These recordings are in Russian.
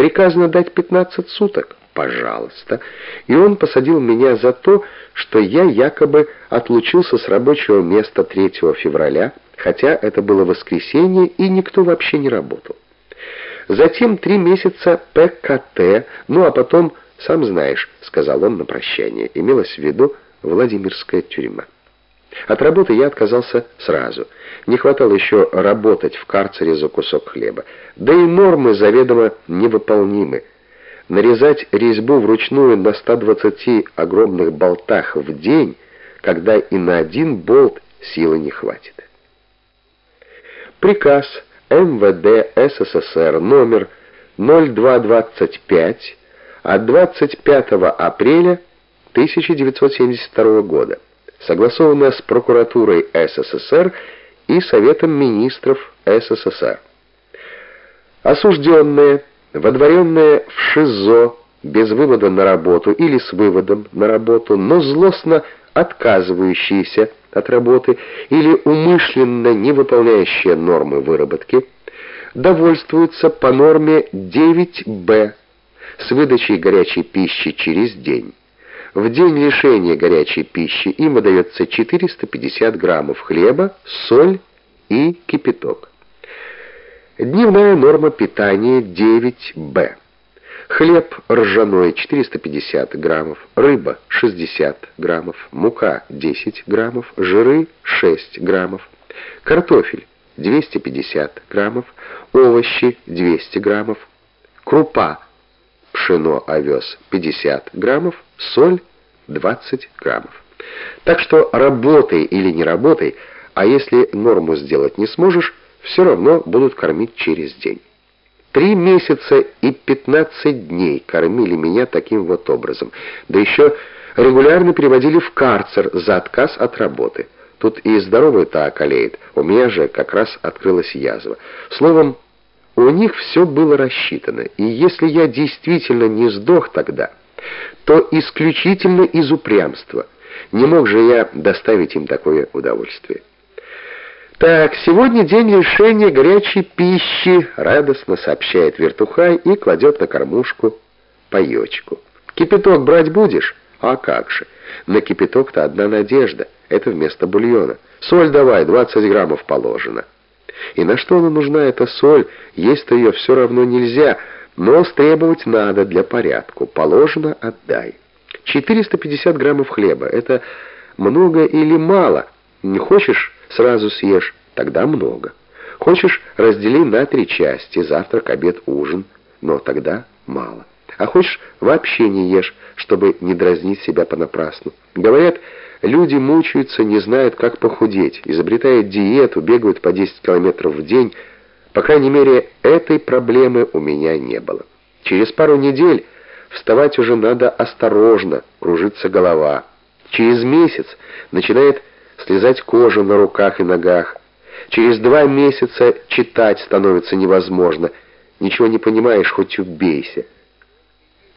Приказано дать 15 суток. Пожалуйста. И он посадил меня за то, что я якобы отлучился с рабочего места 3 февраля, хотя это было воскресенье, и никто вообще не работал. Затем три месяца ПКТ, ну а потом, сам знаешь, сказал он на прощание, имелось в виду Владимирская тюрьма. От работы я отказался сразу. Не хватало еще работать в карцере за кусок хлеба. Да и нормы заведомо невыполнимы. Нарезать резьбу вручную на 120 огромных болтах в день, когда и на один болт силы не хватит. Приказ МВД СССР номер 0225 от 25 апреля 1972 года согласованная с прокуратурой СССР и Советом министров СССР. Осужденные, водворенные в ШИЗО без вывода на работу или с выводом на работу, но злостно отказывающиеся от работы или умышленно не выполняющие нормы выработки, довольствуются по норме 9Б с выдачей горячей пищи через день. В день лишения горячей пищи им выдается 450 граммов хлеба, соль и кипяток. Дневная норма питания 9Б. Хлеб ржаной 450 граммов, рыба 60 граммов, мука 10 граммов, жиры 6 граммов, картофель 250 граммов, овощи 200 граммов, крупа пшено, овес 50 граммов, соль 20 граммов. Так что работай или не работай, а если норму сделать не сможешь, все равно будут кормить через день. Три месяца и 15 дней кормили меня таким вот образом. Да еще регулярно переводили в карцер за отказ от работы. Тут и здоровый-то околеет, у меня же как раз открылась язва. Словом, у них все было рассчитано, и если я действительно не сдох тогда, то исключительно из упрямства. Не мог же я доставить им такое удовольствие. «Так, сегодня день лишения горячей пищи», — радостно сообщает вертухай и кладет на кормушку паечку. «Кипяток брать будешь?» «А как же! На кипяток-то одна надежда. Это вместо бульона. Соль давай, 20 граммов положено». И на что она нужна, эта соль? Есть-то ее все равно нельзя, но стребовать надо для порядку. Положено — отдай. 450 граммов хлеба — это много или мало? Не хочешь — сразу съешь, тогда много. Хочешь — раздели на три части, завтрак, обед, ужин, но тогда мало. А хочешь — вообще не ешь, чтобы не дразнить себя понапрасну. Говорят, Люди мучаются, не знают, как похудеть, изобретают диету, бегают по 10 километров в день. По крайней мере, этой проблемы у меня не было. Через пару недель вставать уже надо осторожно, кружится голова. Через месяц начинает слезать кожа на руках и ногах. Через два месяца читать становится невозможно. Ничего не понимаешь, хоть убейся.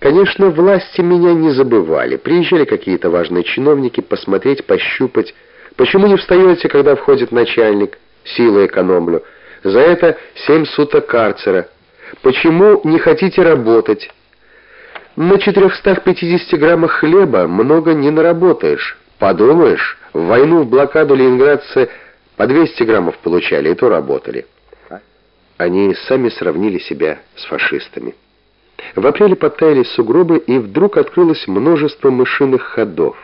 Конечно, власти меня не забывали. Приезжали какие-то важные чиновники посмотреть, пощупать. Почему не встаете, когда входит начальник? Силы экономлю. За это семь суток карцера. Почему не хотите работать? На 450 граммах хлеба много не наработаешь. Подумаешь, в войну в блокаду ленинградцы по 200 граммов получали, и то работали. Они сами сравнили себя с фашистами. В апреле подтаяли сугробы, и вдруг открылось множество мышиных ходов.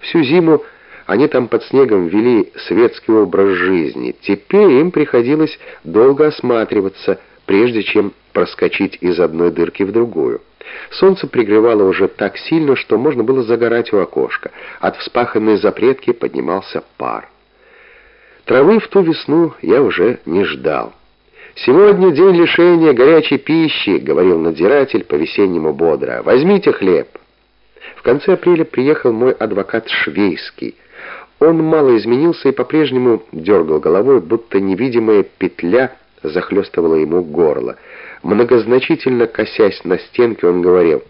Всю зиму они там под снегом вели светский образ жизни. Теперь им приходилось долго осматриваться, прежде чем проскочить из одной дырки в другую. Солнце пригревало уже так сильно, что можно было загорать у окошка. От вспаханной запретки поднимался пар. Травы в ту весну я уже не ждал. «Сегодня день лишения горячей пищи», — говорил надзиратель по-весеннему бодро. «Возьмите хлеб». В конце апреля приехал мой адвокат Швейский. Он мало изменился и по-прежнему дергал головой, будто невидимая петля захлестывала ему горло. Многозначительно косясь на стенки, он говорил,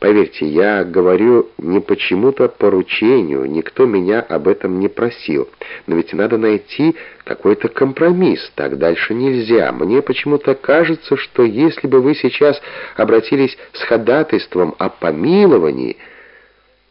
Поверьте, я говорю не почему-то поручению, никто меня об этом не просил. Но ведь надо найти какой-то компромисс, так дальше нельзя. Мне почему-то кажется, что если бы вы сейчас обратились с ходатайством о помиловании,